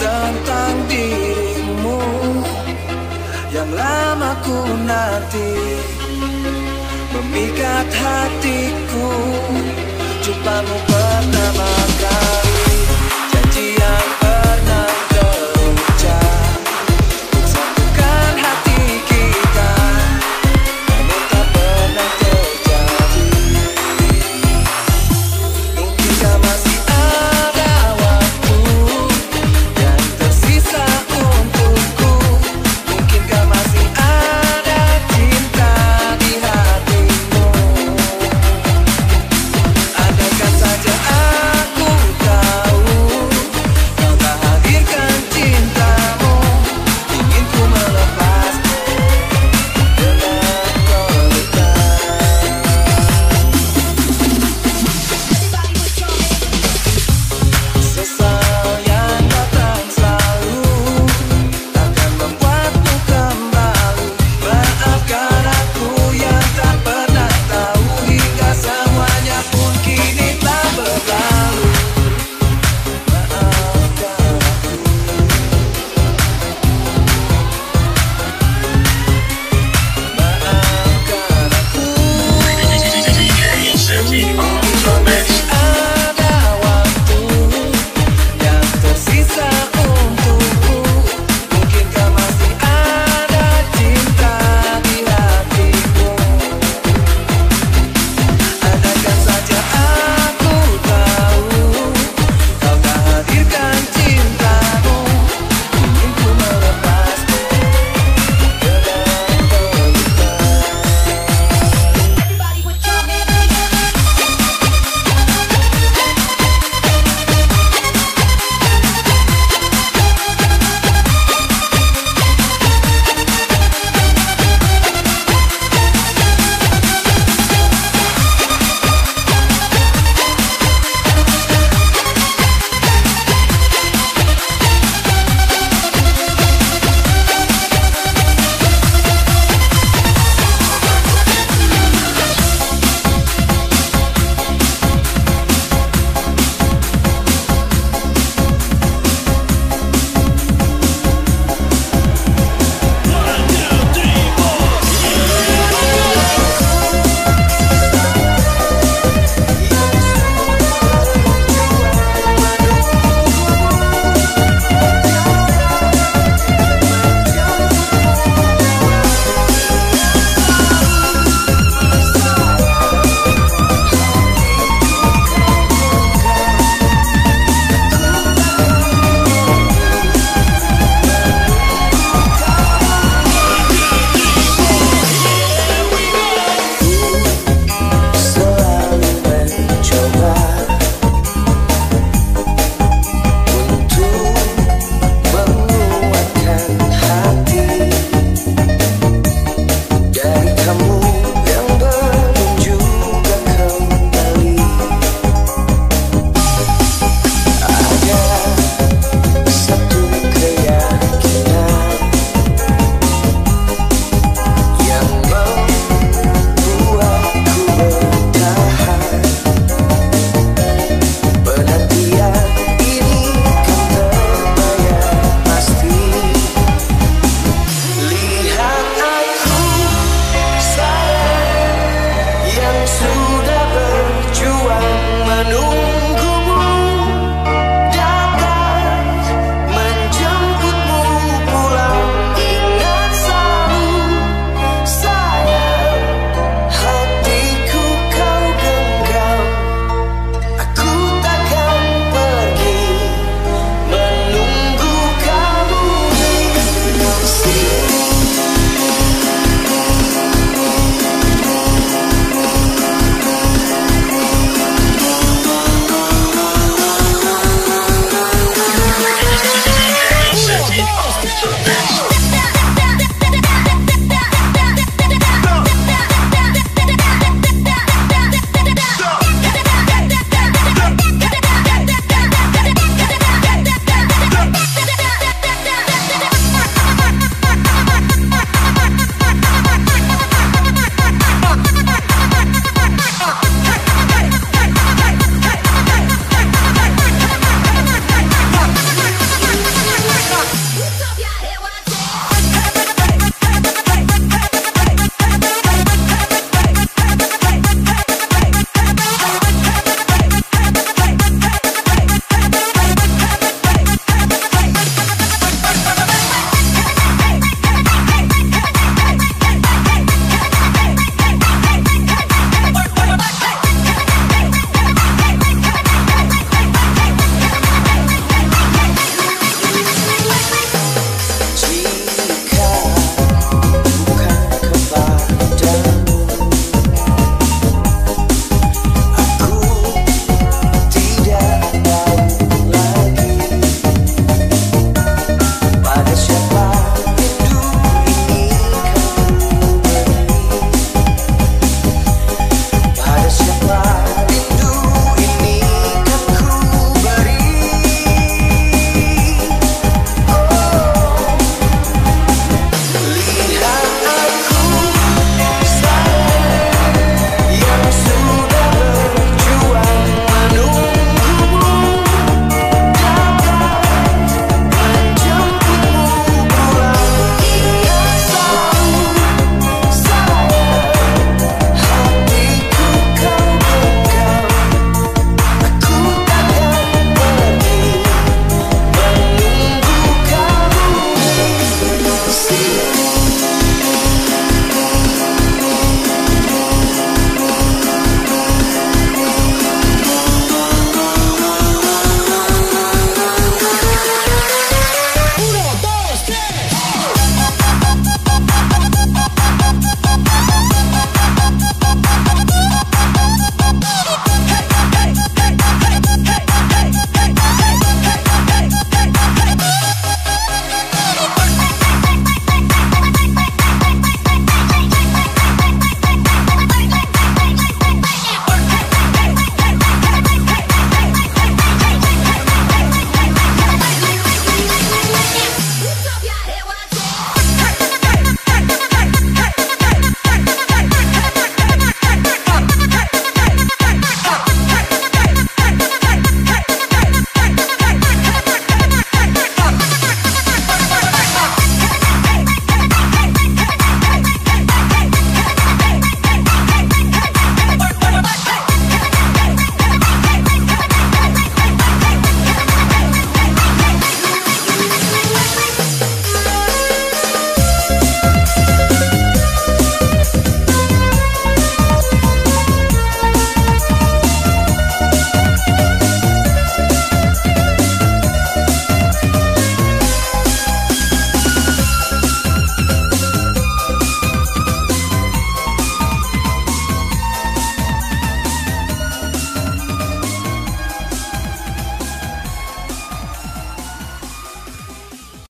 tentang dirimu Yang lama ku nanti. Memikat hatiku Jumpamu pertama kali new